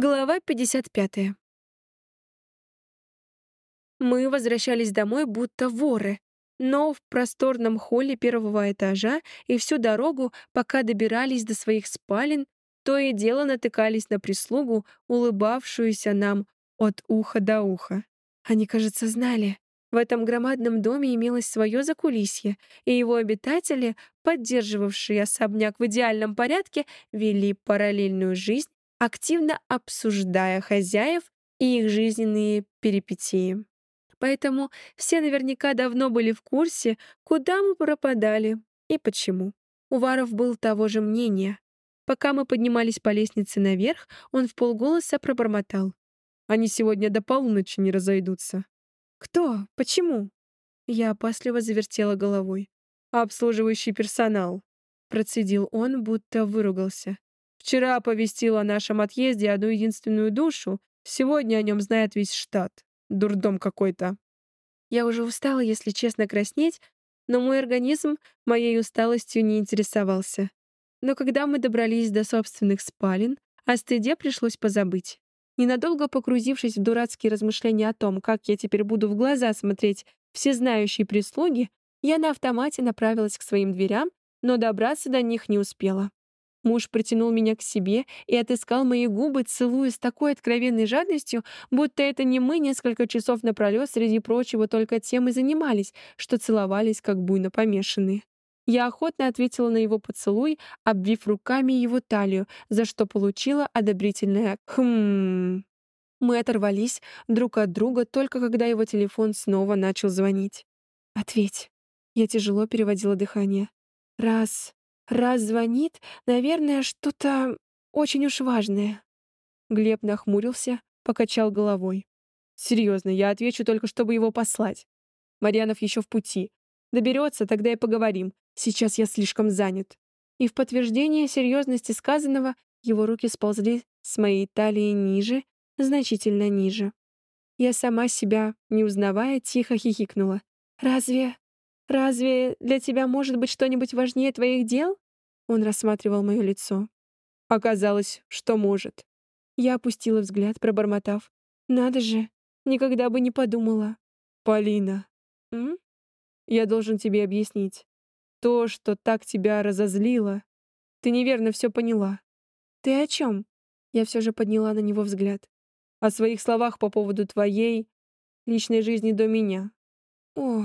Глава 55. Мы возвращались домой будто воры, но в просторном холле первого этажа и всю дорогу, пока добирались до своих спален, то и дело натыкались на прислугу, улыбавшуюся нам от уха до уха. Они, кажется, знали. В этом громадном доме имелось свое закулисье, и его обитатели, поддерживавшие особняк в идеальном порядке, вели параллельную жизнь активно обсуждая хозяев и их жизненные перипетии. Поэтому все наверняка давно были в курсе, куда мы пропадали и почему. Уваров был того же мнения. Пока мы поднимались по лестнице наверх, он в полголоса пробормотал. «Они сегодня до полуночи не разойдутся». «Кто? Почему?» Я опасливо завертела головой. «Обслуживающий персонал», — процедил он, будто выругался. Вчера оповестил о нашем отъезде одну единственную душу. Сегодня о нем знает весь штат. Дурдом какой-то. Я уже устала, если честно, краснеть, но мой организм моей усталостью не интересовался. Но когда мы добрались до собственных спален, о стыде пришлось позабыть. Ненадолго погрузившись в дурацкие размышления о том, как я теперь буду в глаза смотреть всезнающей прислуги, я на автомате направилась к своим дверям, но добраться до них не успела. Муж притянул меня к себе и отыскал мои губы, целуя с такой откровенной жадностью, будто это не мы несколько часов напролёт среди прочего только тем и занимались, что целовались как буйно помешанные. Я охотно ответила на его поцелуй, обвив руками его талию, за что получила одобрительное «хм». Мы оторвались друг от друга только когда его телефон снова начал звонить. «Ответь». Я тяжело переводила дыхание. «Раз, Раз звонит, наверное, что-то очень уж важное. Глеб нахмурился, покачал головой. Серьезно, я отвечу только, чтобы его послать. Марьянов еще в пути. Доберется, тогда и поговорим. Сейчас я слишком занят. И в подтверждение серьезности сказанного его руки сползли с моей талии ниже, значительно ниже. Я сама себя, не узнавая, тихо хихикнула. «Разве... разве для тебя может быть что-нибудь важнее твоих дел?» Он рассматривал мое лицо. Оказалось, что может. Я опустила взгляд, пробормотав. «Надо же, никогда бы не подумала». «Полина». «М?» «Я должен тебе объяснить. То, что так тебя разозлило, ты неверно все поняла». «Ты о чем?» Я все же подняла на него взгляд. «О своих словах по поводу твоей личной жизни до меня». «О,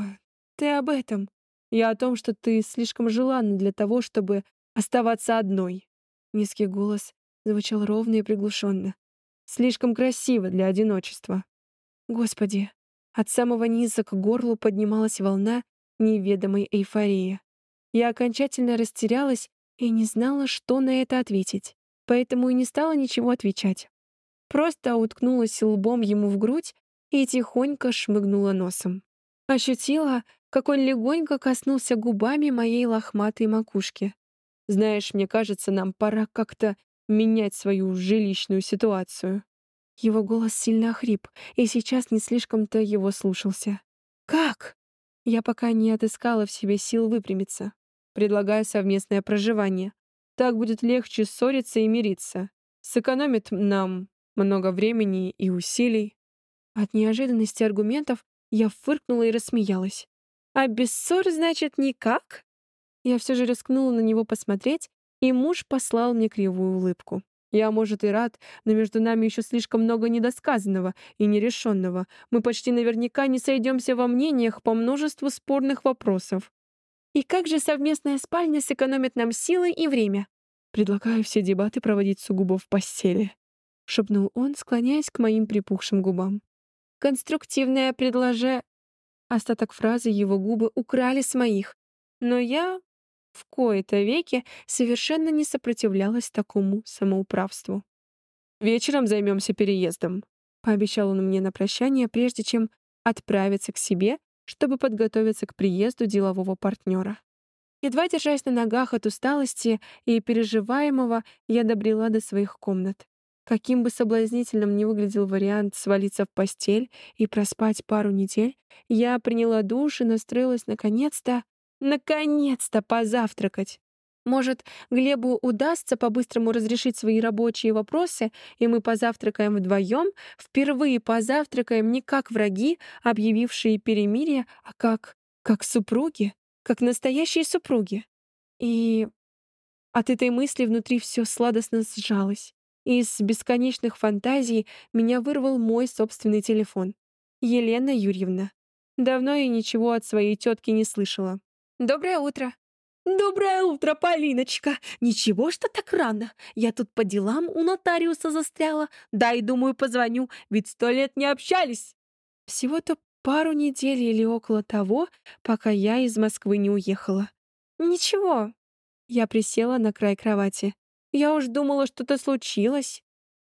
ты об этом. Я о том, что ты слишком желанна для того, чтобы оставаться одной. Низкий голос звучал ровно и приглушенно. Слишком красиво для одиночества. Господи, от самого низа к горлу поднималась волна неведомой эйфории. Я окончательно растерялась и не знала, что на это ответить, поэтому и не стала ничего отвечать. Просто уткнулась лбом ему в грудь и тихонько шмыгнула носом. Ощутила, как он легонько коснулся губами моей лохматой макушки. Знаешь, мне кажется, нам пора как-то менять свою жилищную ситуацию». Его голос сильно охрип, и сейчас не слишком-то его слушался. «Как?» Я пока не отыскала в себе сил выпрямиться. Предлагаю совместное проживание. Так будет легче ссориться и мириться. Сэкономит нам много времени и усилий. От неожиданности аргументов я фыркнула и рассмеялась. «А без ссор, значит, никак?» Я все же рискнула на него посмотреть, и муж послал мне кривую улыбку. Я, может, и рад, но между нами еще слишком много недосказанного и нерешенного. Мы почти наверняка не сойдемся во мнениях по множеству спорных вопросов. И как же совместная спальня сэкономит нам силы и время? Предлагаю все дебаты проводить сугубо в постели, — шепнул он, склоняясь к моим припухшим губам. Конструктивное предложение... Остаток фразы его губы украли с моих, но я в кои-то веки совершенно не сопротивлялась такому самоуправству. «Вечером займемся переездом», — пообещал он мне на прощание, прежде чем отправиться к себе, чтобы подготовиться к приезду делового партнера. Едва держась на ногах от усталости и переживаемого, я добрела до своих комнат. Каким бы соблазнительным ни выглядел вариант свалиться в постель и проспать пару недель, я приняла душ и настроилась наконец-то Наконец-то позавтракать! Может, Глебу удастся по-быстрому разрешить свои рабочие вопросы, и мы позавтракаем вдвоем, впервые позавтракаем не как враги, объявившие перемирие, а как... как супруги, как настоящие супруги. И от этой мысли внутри все сладостно сжалось. Из бесконечных фантазий меня вырвал мой собственный телефон. Елена Юрьевна. Давно я ничего от своей тетки не слышала. «Доброе утро!» «Доброе утро, Полиночка! Ничего, что так рано. Я тут по делам у нотариуса застряла. Да и думаю, позвоню, ведь сто лет не общались». Всего-то пару недель или около того, пока я из Москвы не уехала. «Ничего». Я присела на край кровати. Я уж думала, что-то случилось.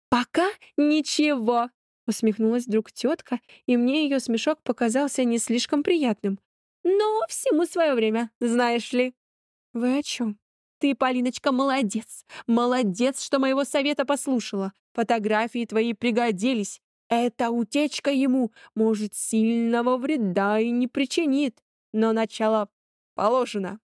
«Пока ничего», — усмехнулась вдруг тетка, и мне ее смешок показался не слишком приятным. «Но всему свое время, знаешь ли». «Вы о чем?» «Ты, Полиночка, молодец! Молодец, что моего совета послушала. Фотографии твои пригодились. Эта утечка ему, может, сильного вреда и не причинит. Но начало положено».